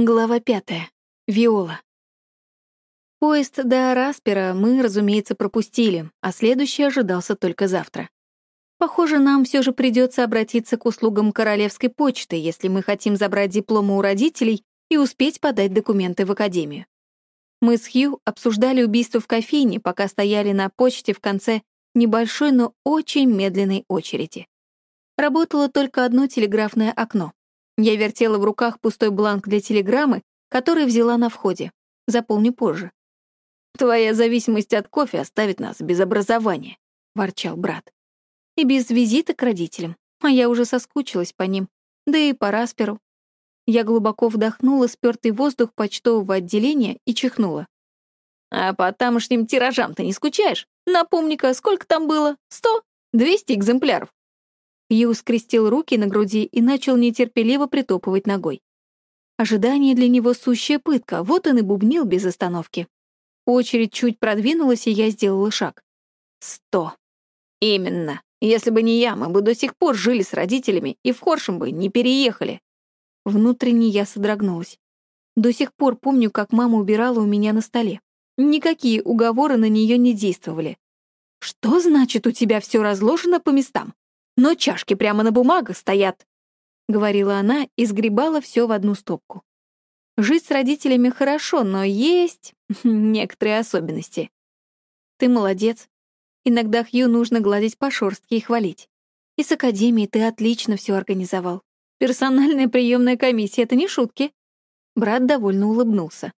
Глава пятая. Виола. Поезд до Распера мы, разумеется, пропустили, а следующий ожидался только завтра. Похоже, нам все же придется обратиться к услугам Королевской почты, если мы хотим забрать дипломы у родителей и успеть подать документы в академию. Мы с Хью обсуждали убийство в кофейне, пока стояли на почте в конце небольшой, но очень медленной очереди. Работало только одно телеграфное окно. Я вертела в руках пустой бланк для телеграммы, который взяла на входе. Заполню позже. «Твоя зависимость от кофе оставит нас без образования», — ворчал брат. «И без визита к родителям. А я уже соскучилась по ним. Да и по Расперу». Я глубоко вдохнула спёртый воздух почтового отделения и чихнула. «А по тамошним тиражам ты не скучаешь? Напомни-ка, сколько там было? Сто? Двести экземпляров?» Ю скрестил руки на груди и начал нетерпеливо притопывать ногой. Ожидание для него сущая пытка, вот он и бубнил без остановки. Очередь чуть продвинулась, и я сделала шаг. Сто. Именно. Если бы не я, мы бы до сих пор жили с родителями и в Хоршем бы не переехали. Внутренне я содрогнулась. До сих пор помню, как мама убирала у меня на столе. Никакие уговоры на нее не действовали. «Что значит, у тебя все разложено по местам?» Но чашки прямо на бумагах стоят», — говорила она и сгребала все в одну стопку. «Жить с родителями хорошо, но есть некоторые особенности. Ты молодец. Иногда Хью нужно гладить по шорстке и хвалить. И с академией ты отлично все организовал. Персональная приемная комиссия — это не шутки». Брат довольно улыбнулся.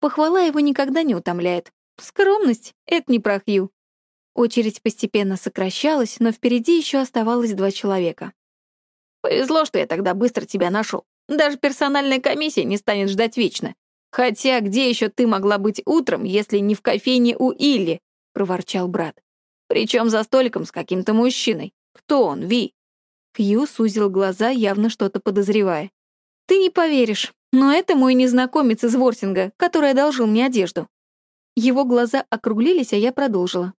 Похвала его никогда не утомляет. Скромность — это не про Хью. Очередь постепенно сокращалась, но впереди еще оставалось два человека. «Повезло, что я тогда быстро тебя нашел. Даже персональная комиссия не станет ждать вечно. Хотя где еще ты могла быть утром, если не в кофейне у Илли?» — проворчал брат. «Причем за столиком с каким-то мужчиной. Кто он, Ви?» Хью сузил глаза, явно что-то подозревая. «Ты не поверишь, но это мой незнакомец из Ворсинга, который одолжил мне одежду». Его глаза округлились, а я продолжила.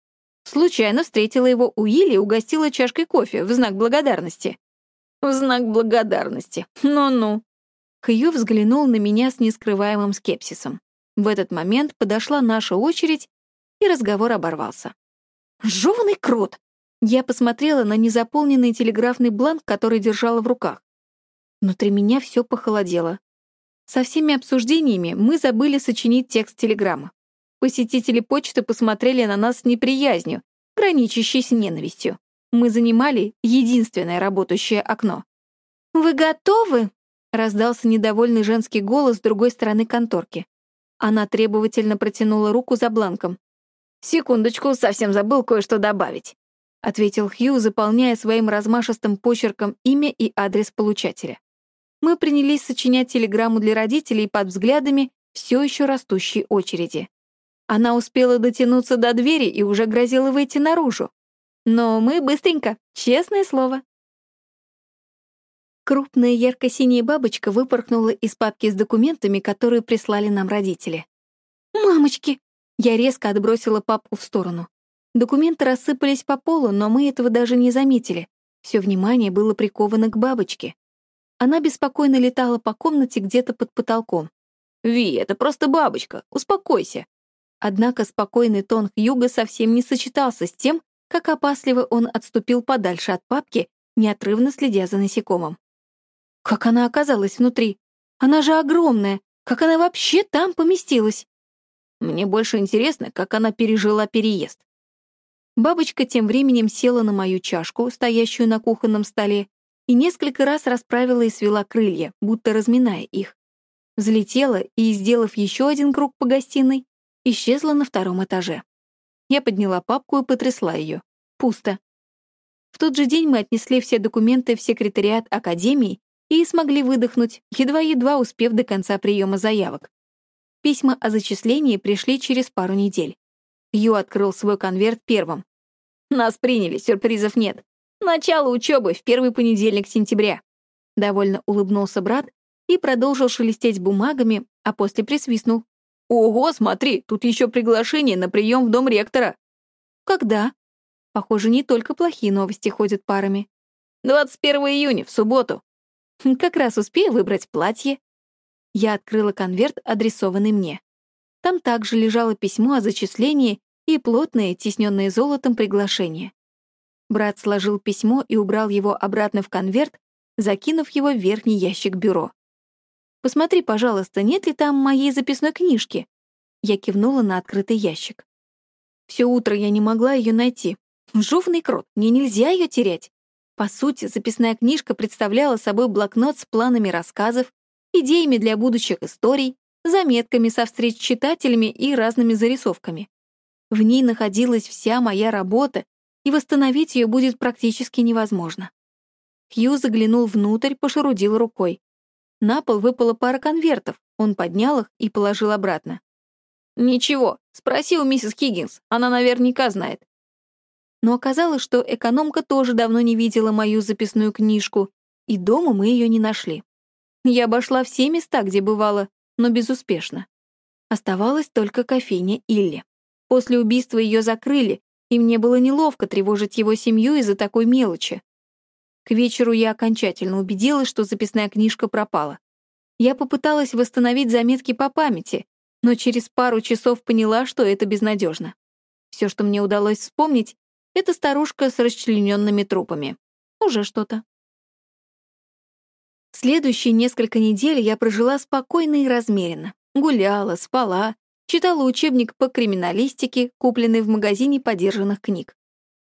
Случайно встретила его у Или и угостила чашкой кофе в знак благодарности. В знак благодарности. Ну-ну. Хью взглянул на меня с нескрываемым скепсисом. В этот момент подошла наша очередь, и разговор оборвался. «Жёванный крот!» Я посмотрела на незаполненный телеграфный бланк, который держала в руках. Внутри меня все похолодело. Со всеми обсуждениями мы забыли сочинить текст телеграммы. Посетители почты посмотрели на нас с неприязнью, граничащей с ненавистью. Мы занимали единственное работающее окно. «Вы готовы?» — раздался недовольный женский голос с другой стороны конторки. Она требовательно протянула руку за бланком. «Секундочку, совсем забыл кое-что добавить», — ответил Хью, заполняя своим размашистым почерком имя и адрес получателя. Мы принялись сочинять телеграмму для родителей под взглядами все еще растущей очереди. Она успела дотянуться до двери и уже грозила выйти наружу. Но мы быстренько, честное слово. Крупная ярко-синяя бабочка выпорхнула из папки с документами, которые прислали нам родители. «Мамочки!» Я резко отбросила папку в сторону. Документы рассыпались по полу, но мы этого даже не заметили. Все внимание было приковано к бабочке. Она беспокойно летала по комнате где-то под потолком. «Ви, это просто бабочка, успокойся», Однако спокойный тон Хьюга совсем не сочетался с тем, как опасливо он отступил подальше от папки, неотрывно следя за насекомым. Как она оказалась внутри? Она же огромная. Как она вообще там поместилась? Мне больше интересно, как она пережила переезд. Бабочка тем временем села на мою чашку, стоящую на кухонном столе, и несколько раз расправила и свела крылья, будто разминая их. Взлетела и, сделав еще один круг по гостиной, исчезла на втором этаже. Я подняла папку и потрясла ее. Пусто. В тот же день мы отнесли все документы в секретариат Академии и смогли выдохнуть, едва-едва успев до конца приема заявок. Письма о зачислении пришли через пару недель. Ю открыл свой конверт первым. «Нас приняли, сюрпризов нет. Начало учебы в первый понедельник сентября». Довольно улыбнулся брат и продолжил шелестеть бумагами, а после присвистнул. «Ого, смотри, тут еще приглашение на прием в дом ректора». «Когда?» Похоже, не только плохие новости ходят парами. 21 июня, в субботу. Как раз успею выбрать платье. Я открыла конверт, адресованный мне. Там также лежало письмо о зачислении и плотное, тисненное золотом приглашение. Брат сложил письмо и убрал его обратно в конверт, закинув его в верхний ящик бюро. «Посмотри, пожалуйста, нет ли там моей записной книжки?» Я кивнула на открытый ящик. Все утро я не могла ее найти. Жовный крот, мне нельзя ее терять. По сути, записная книжка представляла собой блокнот с планами рассказов, идеями для будущих историй, заметками со встреч с читателями и разными зарисовками. В ней находилась вся моя работа, и восстановить ее будет практически невозможно. Хью заглянул внутрь, пошарудил рукой. На пол выпала пара конвертов, он поднял их и положил обратно. «Ничего, спроси у миссис Хиггинс, она наверняка знает». Но оказалось, что экономка тоже давно не видела мою записную книжку, и дома мы ее не нашли. Я обошла все места, где бывала, но безуспешно. Оставалась только кофейня Илли. После убийства ее закрыли, и мне было неловко тревожить его семью из-за такой мелочи. К вечеру я окончательно убедилась, что записная книжка пропала. Я попыталась восстановить заметки по памяти, но через пару часов поняла, что это безнадежно. Все, что мне удалось вспомнить, это старушка с расчлененными трупами. Уже что-то. Следующие несколько недель я прожила спокойно и размеренно. Гуляла, спала, читала учебник по криминалистике, купленный в магазине подержанных книг.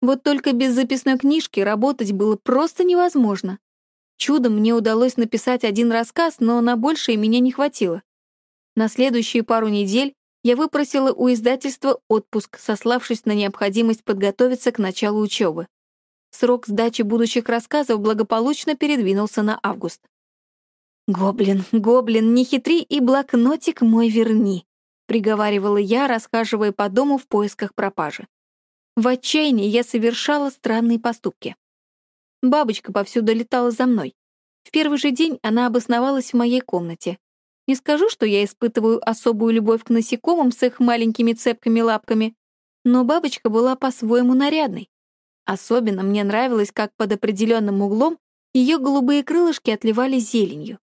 Вот только без записной книжки работать было просто невозможно. Чудом мне удалось написать один рассказ, но на большее меня не хватило. На следующие пару недель я выпросила у издательства отпуск, сославшись на необходимость подготовиться к началу учебы. Срок сдачи будущих рассказов благополучно передвинулся на август. «Гоблин, гоблин, не хитри и блокнотик мой верни», приговаривала я, расхаживая по дому в поисках пропажи. В отчаянии я совершала странные поступки. Бабочка повсюду летала за мной. В первый же день она обосновалась в моей комнате. Не скажу, что я испытываю особую любовь к насекомым с их маленькими цепкими лапками, но бабочка была по-своему нарядной. Особенно мне нравилось, как под определенным углом ее голубые крылышки отливали зеленью.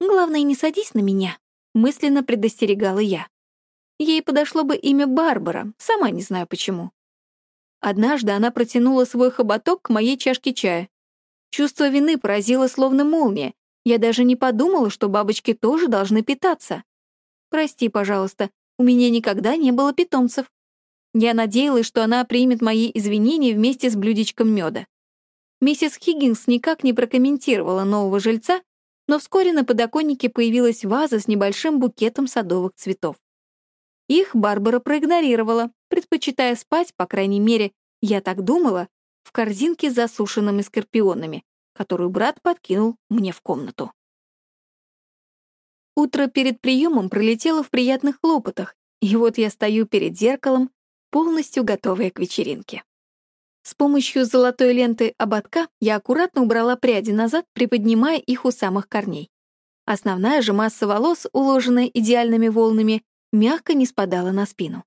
«Главное, не садись на меня», — мысленно предостерегала я. Ей подошло бы имя Барбара, сама не знаю почему. Однажды она протянула свой хоботок к моей чашке чая. Чувство вины поразило словно молния. Я даже не подумала, что бабочки тоже должны питаться. Прости, пожалуйста, у меня никогда не было питомцев. Я надеялась, что она примет мои извинения вместе с блюдечком меда. Миссис Хиггинс никак не прокомментировала нового жильца, но вскоре на подоконнике появилась ваза с небольшим букетом садовых цветов. Их Барбара проигнорировала, предпочитая спать, по крайней мере, я так думала, в корзинке с засушенными скорпионами, которую брат подкинул мне в комнату. Утро перед приемом пролетело в приятных хлопотах, и вот я стою перед зеркалом, полностью готовая к вечеринке. С помощью золотой ленты ободка я аккуратно убрала пряди назад, приподнимая их у самых корней. Основная же масса волос, уложенная идеальными волнами, мягко не спадала на спину.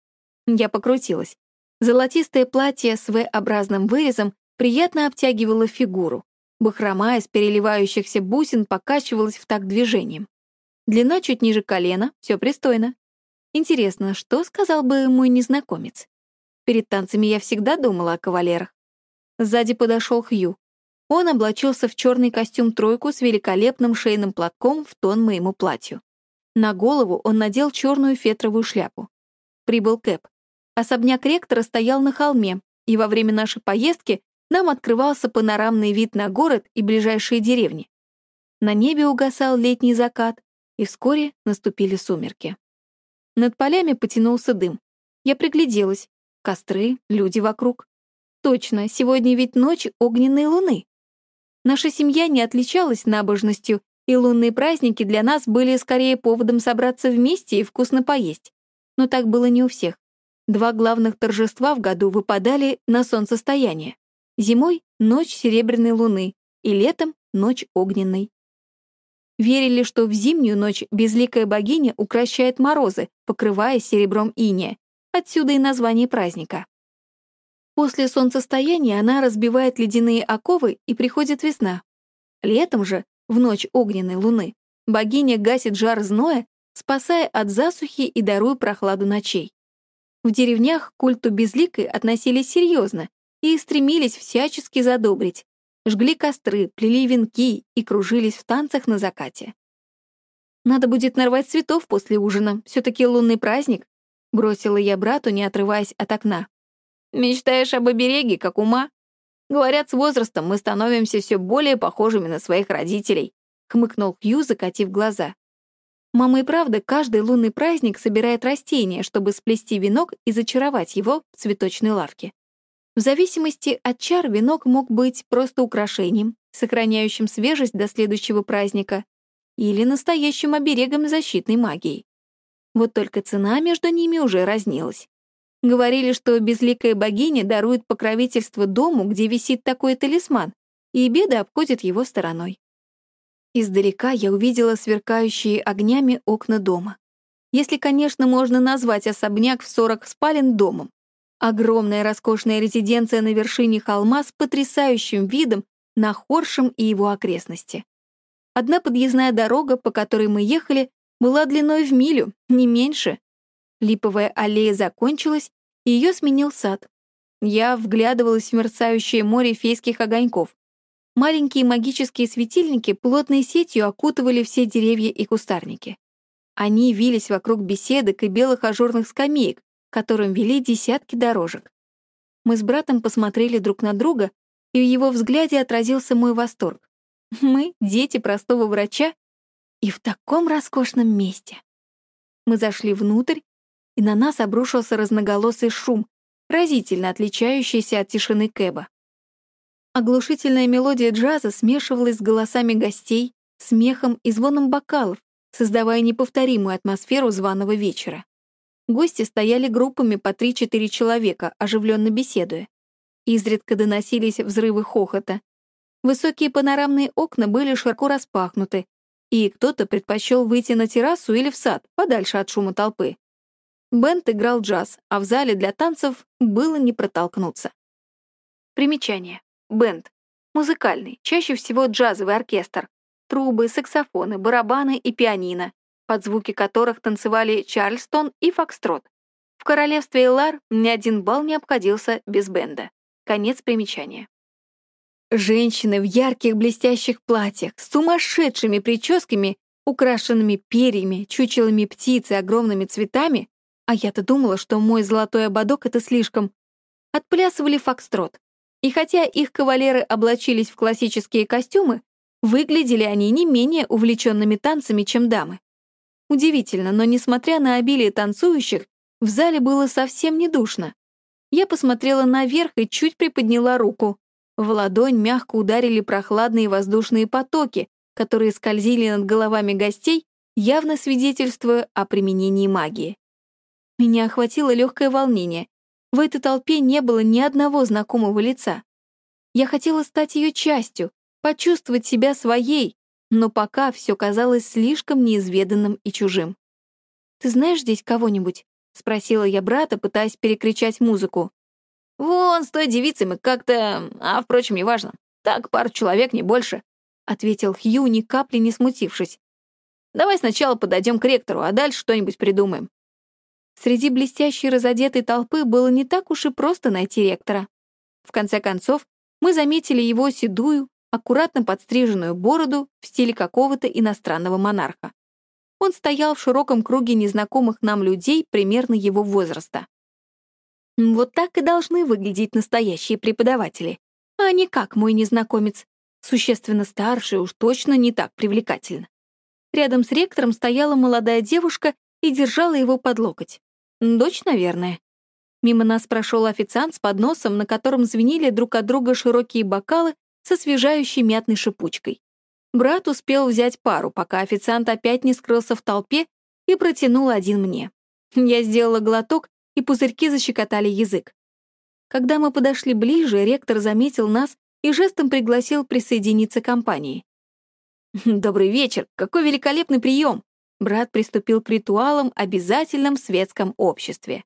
Я покрутилась. Золотистое платье с V-образным вырезом приятно обтягивало фигуру. Бахрома из переливающихся бусин покачивалась в такт движением. Длина чуть ниже колена, все пристойно. Интересно, что сказал бы мой незнакомец? Перед танцами я всегда думала о кавалерах. Сзади подошел Хью. Он облачился в черный костюм-тройку с великолепным шейным платком в тон моему платью. На голову он надел черную фетровую шляпу. Прибыл Кэп. Особняк ректора стоял на холме, и во время нашей поездки нам открывался панорамный вид на город и ближайшие деревни. На небе угасал летний закат, и вскоре наступили сумерки. Над полями потянулся дым. Я пригляделась. Костры, люди вокруг. Точно, сегодня ведь ночь огненной луны. Наша семья не отличалась набожностью и лунные праздники для нас были скорее поводом собраться вместе и вкусно поесть. Но так было не у всех. Два главных торжества в году выпадали на солнцестояние. Зимой — ночь серебряной луны, и летом — ночь огненной. Верили, что в зимнюю ночь безликая богиня укращает морозы, покрывая серебром иния. Отсюда и название праздника. После солнцестояния она разбивает ледяные оковы, и приходит весна. Летом же в ночь огненной луны, богиня гасит жар зноя, спасая от засухи и даруя прохладу ночей. В деревнях к культу безликой относились серьезно и стремились всячески задобрить. Жгли костры, плели венки и кружились в танцах на закате. «Надо будет нарвать цветов после ужина, все-таки лунный праздник», бросила я брату, не отрываясь от окна. «Мечтаешь об обереге, как ума? Говорят, с возрастом мы становимся все более похожими на своих родителей», хмыкнул Хью, закатив глаза. Мама и правда каждый лунный праздник собирает растения, чтобы сплести венок и зачаровать его в цветочной лавке. В зависимости от чар венок мог быть просто украшением, сохраняющим свежесть до следующего праздника, или настоящим оберегом защитной магии. Вот только цена между ними уже разнилась. Говорили, что безликая богиня дарует покровительство дому, где висит такой талисман, и беды обходят его стороной. Издалека я увидела сверкающие огнями окна дома. Если, конечно, можно назвать особняк в 40 спален домом. Огромная роскошная резиденция на вершине холма с потрясающим видом на Хоршем и его окрестности. Одна подъездная дорога, по которой мы ехали, была длиной в милю, не меньше. Липовая аллея закончилась, и ее сменил сад. Я вглядывалась в мерцающее море фейских огоньков. Маленькие магические светильники плотной сетью окутывали все деревья и кустарники. Они вились вокруг беседок и белых ажурных скамеек, которым вели десятки дорожек. Мы с братом посмотрели друг на друга, и в его взгляде отразился мой восторг. Мы — дети простого врача и в таком роскошном месте. Мы зашли внутрь, и на нас обрушился разноголосый шум, разительно отличающийся от тишины Кэба. Оглушительная мелодия джаза смешивалась с голосами гостей, смехом и звоном бокалов, создавая неповторимую атмосферу званого вечера. Гости стояли группами по 3-4 человека, оживленно беседуя. Изредка доносились взрывы хохота. Высокие панорамные окна были широко распахнуты, и кто-то предпочел выйти на террасу или в сад, подальше от шума толпы. Бенд играл джаз, а в зале для танцев было не протолкнуться. Примечание. Бенд. Музыкальный, чаще всего джазовый оркестр. Трубы, саксофоны, барабаны и пианино, под звуки которых танцевали Чарльстон и Фокстрот. В королевстве Элар ни один бал не обходился без бенда. Конец примечания. Женщины в ярких блестящих платьях, с сумасшедшими прическами, украшенными перьями, чучелами птиц и огромными цветами, а я-то думала, что мой золотой ободок — это слишком, отплясывали фокстрот. И хотя их кавалеры облачились в классические костюмы, выглядели они не менее увлеченными танцами, чем дамы. Удивительно, но несмотря на обилие танцующих, в зале было совсем не душно. Я посмотрела наверх и чуть приподняла руку. В ладонь мягко ударили прохладные воздушные потоки, которые скользили над головами гостей, явно свидетельствуя о применении магии. Меня охватило легкое волнение. В этой толпе не было ни одного знакомого лица. Я хотела стать ее частью, почувствовать себя своей, но пока все казалось слишком неизведанным и чужим. «Ты знаешь здесь кого-нибудь?» — спросила я брата, пытаясь перекричать музыку. «Вон, с той девицей мы как-то... А, впрочем, неважно. Так, пару человек, не больше», — ответил Хью, ни капли не смутившись. «Давай сначала подойдем к ректору, а дальше что-нибудь придумаем». Среди блестящей разодетой толпы было не так уж и просто найти ректора. В конце концов, мы заметили его седую, аккуратно подстриженную бороду в стиле какого-то иностранного монарха. Он стоял в широком круге незнакомых нам людей примерно его возраста. Вот так и должны выглядеть настоящие преподаватели, а не как мой незнакомец, существенно старше уж точно не так привлекательно. Рядом с ректором стояла молодая девушка и держала его под локоть. Дочь, наверное. Мимо нас прошел официант с подносом, на котором звенели друг от друга широкие бокалы со освежающей мятной шипучкой. Брат успел взять пару, пока официант опять не скрылся в толпе и протянул один мне. Я сделала глоток, и пузырьки защекотали язык. Когда мы подошли ближе, ректор заметил нас и жестом пригласил присоединиться к компании. «Добрый вечер! Какой великолепный прием!» Брат приступил к ритуалам, обязательным в светском обществе.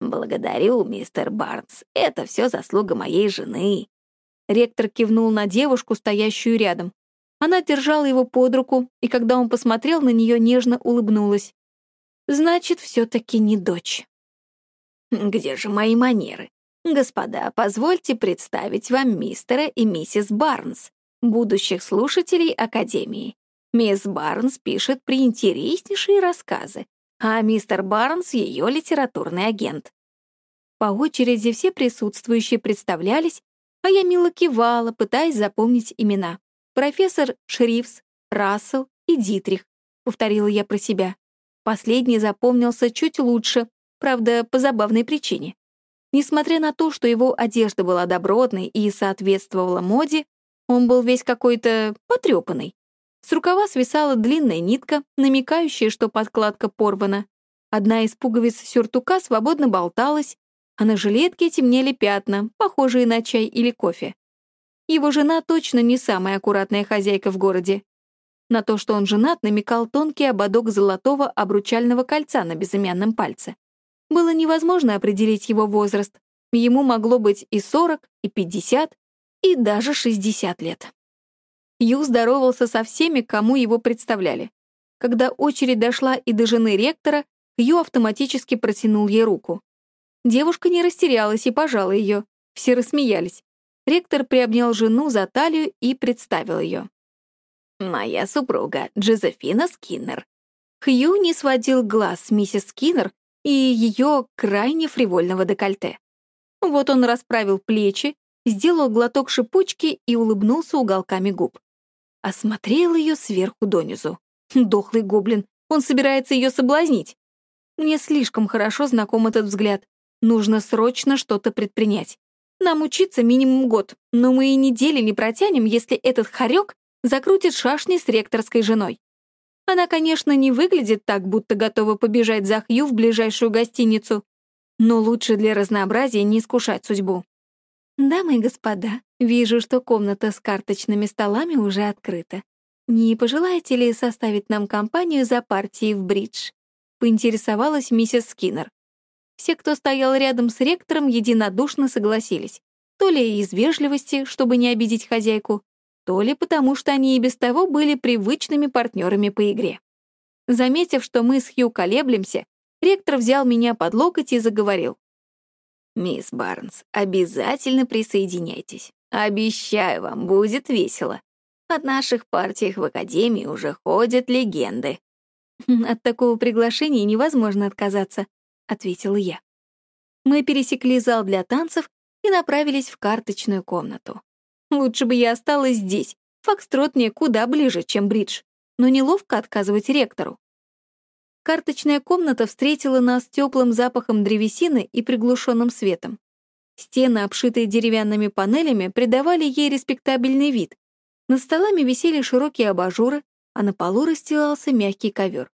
«Благодарю, мистер Барнс. Это все заслуга моей жены». Ректор кивнул на девушку, стоящую рядом. Она держала его под руку, и когда он посмотрел на нее, нежно улыбнулась. Значит, все-таки не дочь. Где же мои манеры? Господа, позвольте представить вам мистера и миссис Барнс, будущих слушателей Академии. Мисс Барнс пишет приинтереснейшие рассказы, а мистер Барнс — ее литературный агент. По очереди все присутствующие представлялись, а я мило кивала, пытаясь запомнить имена. Профессор Шрифс, Рассел и Дитрих, повторила я про себя. Последний запомнился чуть лучше, правда, по забавной причине. Несмотря на то, что его одежда была добротной и соответствовала моде, он был весь какой-то потрепанный. С рукава свисала длинная нитка, намекающая, что подкладка порвана. Одна из пуговиц сюртука свободно болталась, а на жилетке темнели пятна, похожие на чай или кофе. Его жена точно не самая аккуратная хозяйка в городе. На то, что он женат, намекал тонкий ободок золотого обручального кольца на безымянном пальце. Было невозможно определить его возраст. Ему могло быть и 40, и 50, и даже 60 лет. Ю здоровался со всеми, кому его представляли. Когда очередь дошла и до жены ректора, Ю автоматически протянул ей руку. Девушка не растерялась и пожала ее. Все рассмеялись. Ректор приобнял жену за талию и представил ее. «Моя супруга, Джозефина Скиннер». Хью не сводил глаз с миссис Скиннер и ее крайне фривольного декольте. Вот он расправил плечи, сделал глоток шипучки и улыбнулся уголками губ. Осмотрел ее сверху донизу. Дохлый гоблин, он собирается ее соблазнить. Мне слишком хорошо знаком этот взгляд. Нужно срочно что-то предпринять. Нам учиться минимум год, но мы и недели не протянем, если этот хорек закрутит шашни с ректорской женой. Она, конечно, не выглядит так, будто готова побежать за Хью в ближайшую гостиницу, но лучше для разнообразия не искушать судьбу. «Дамы и господа, вижу, что комната с карточными столами уже открыта. Не пожелаете ли составить нам компанию за партией в бридж?» — поинтересовалась миссис Скиннер. Все, кто стоял рядом с ректором, единодушно согласились. То ли из вежливости, чтобы не обидеть хозяйку, то ли потому, что они и без того были привычными партнерами по игре. Заметив, что мы с Хью колеблемся, ректор взял меня под локоть и заговорил. «Мисс Барнс, обязательно присоединяйтесь. Обещаю вам, будет весело. От наших партиях в Академии уже ходят легенды». «От такого приглашения невозможно отказаться», — ответила я. Мы пересекли зал для танцев и направились в карточную комнату. Лучше бы я осталась здесь. Фокстрот мне куда ближе, чем бридж. Но неловко отказывать ректору. Карточная комната встретила нас теплым запахом древесины и приглушенным светом. Стены, обшитые деревянными панелями, придавали ей респектабельный вид. Над столами висели широкие абажуры, а на полу расстилался мягкий ковер.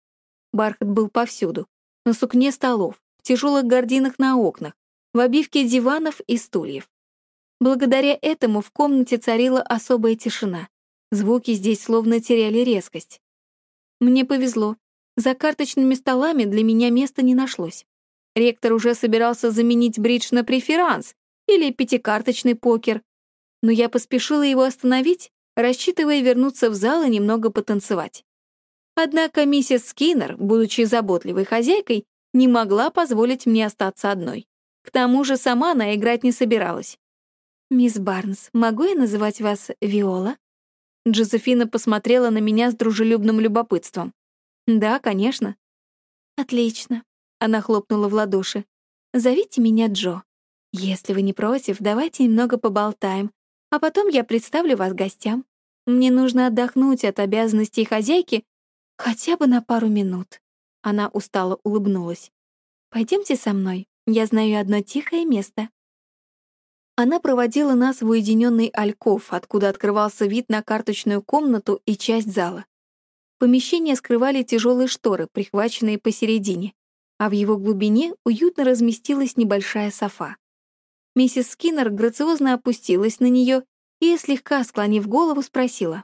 Бархат был повсюду. На сукне столов, в тяжелых гардинах на окнах, в обивке диванов и стульев. Благодаря этому в комнате царила особая тишина. Звуки здесь словно теряли резкость. Мне повезло. За карточными столами для меня места не нашлось. Ректор уже собирался заменить бридж на преферанс или пятикарточный покер, но я поспешила его остановить, рассчитывая вернуться в зал и немного потанцевать. Однако миссис Скиннер, будучи заботливой хозяйкой, не могла позволить мне остаться одной. К тому же сама она играть не собиралась. «Мисс Барнс, могу я называть вас Виола?» Джозефина посмотрела на меня с дружелюбным любопытством. «Да, конечно». «Отлично», — она хлопнула в ладоши. «Зовите меня Джо. Если вы не против, давайте немного поболтаем, а потом я представлю вас гостям. Мне нужно отдохнуть от обязанностей хозяйки хотя бы на пару минут». Она устало улыбнулась. «Пойдемте со мной, я знаю одно тихое место». Она проводила нас в уединенный альков, откуда открывался вид на карточную комнату и часть зала. Помещение скрывали тяжелые шторы, прихваченные посередине, а в его глубине уютно разместилась небольшая софа. Миссис Скиннер грациозно опустилась на нее и, слегка склонив голову, спросила,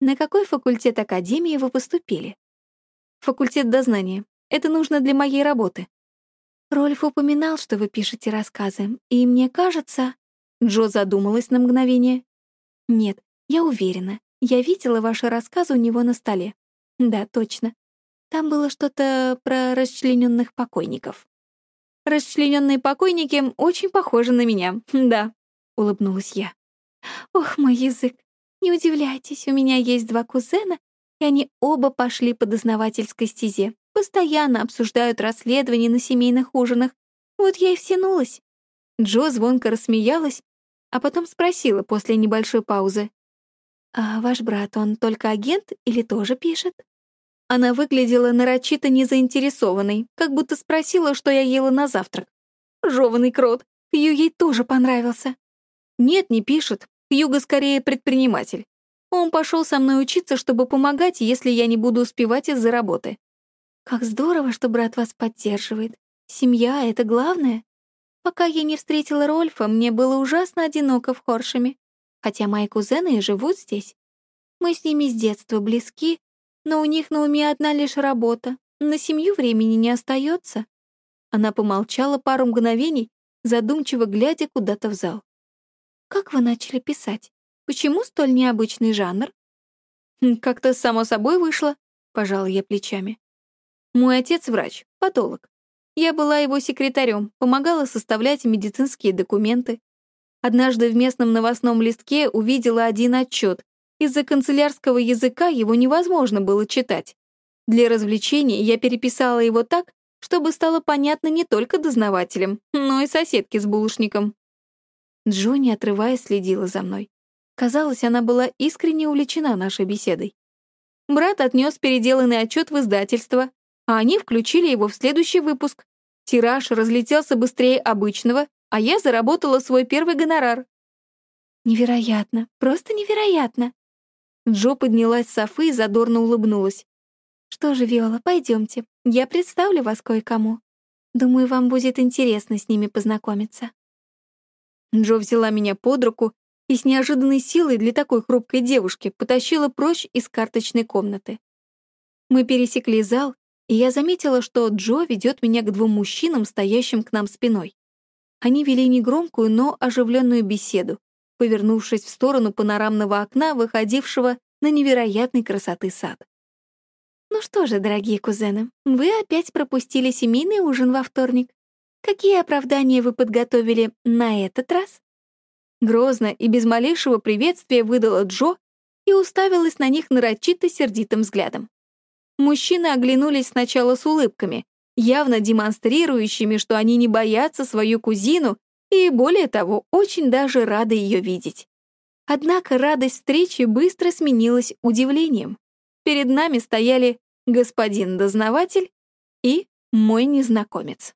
«На какой факультет Академии вы поступили?» «Факультет дознания. Это нужно для моей работы», Рольф упоминал, что вы пишете рассказы, и мне кажется...» Джо задумалась на мгновение. «Нет, я уверена, Я видела ваши рассказы у него на столе. Да, точно. Там было что-то про расчлененных покойников. Расчлененные покойники очень похожи на меня, да, улыбнулась я. Ох, мой язык. Не удивляйтесь, у меня есть два кузена, и они оба пошли по дознавательской стезе. Постоянно обсуждают расследования на семейных ужинах. Вот я и втянулась. Джо звонко рассмеялась, а потом спросила после небольшой паузы. «А ваш брат, он только агент или тоже пишет?» Она выглядела нарочито незаинтересованной, как будто спросила, что я ела на завтрак. Жёванный крот. Хью ей тоже понравился. Нет, не пишет. Хьюго скорее предприниматель. Он пошел со мной учиться, чтобы помогать, если я не буду успевать из-за работы. Как здорово, что брат вас поддерживает. Семья — это главное. Пока я не встретила Рольфа, мне было ужасно одиноко в Хоршеме, хотя мои кузены и живут здесь. Мы с ними с детства близки, но у них на уме одна лишь работа. На семью времени не остается. Она помолчала пару мгновений, задумчиво глядя куда-то в зал. «Как вы начали писать? Почему столь необычный жанр?» «Хм, «Как-то само собой вышло», — пожала я плечами. «Мой отец врач, патолог. Я была его секретарем, помогала составлять медицинские документы. Однажды в местном новостном листке увидела один отчет, из-за канцелярского языка его невозможно было читать. Для развлечения я переписала его так, чтобы стало понятно не только дознавателям, но и соседке с булочником. Джонни, отрываясь, следила за мной. Казалось, она была искренне увлечена нашей беседой. Брат отнес переделанный отчет в издательство, а они включили его в следующий выпуск. Тираж разлетелся быстрее обычного, а я заработала свой первый гонорар. Невероятно, просто невероятно. Джо поднялась с софы и задорно улыбнулась. «Что же, Виола, пойдемте. Я представлю вас кое-кому. Думаю, вам будет интересно с ними познакомиться». Джо взяла меня под руку и с неожиданной силой для такой хрупкой девушки потащила прочь из карточной комнаты. Мы пересекли зал, и я заметила, что Джо ведет меня к двум мужчинам, стоящим к нам спиной. Они вели негромкую, но оживленную беседу, повернувшись в сторону панорамного окна, выходившего на невероятной красоты сад. «Ну что же, дорогие кузены, вы опять пропустили семейный ужин во вторник. Какие оправдания вы подготовили на этот раз?» Грозно и без малейшего приветствия выдала Джо и уставилась на них нарочито сердитым взглядом. Мужчины оглянулись сначала с улыбками, явно демонстрирующими, что они не боятся свою кузину и, более того, очень даже рады ее видеть. Однако радость встречи быстро сменилась удивлением. Перед нами стояли господин дознаватель и мой незнакомец.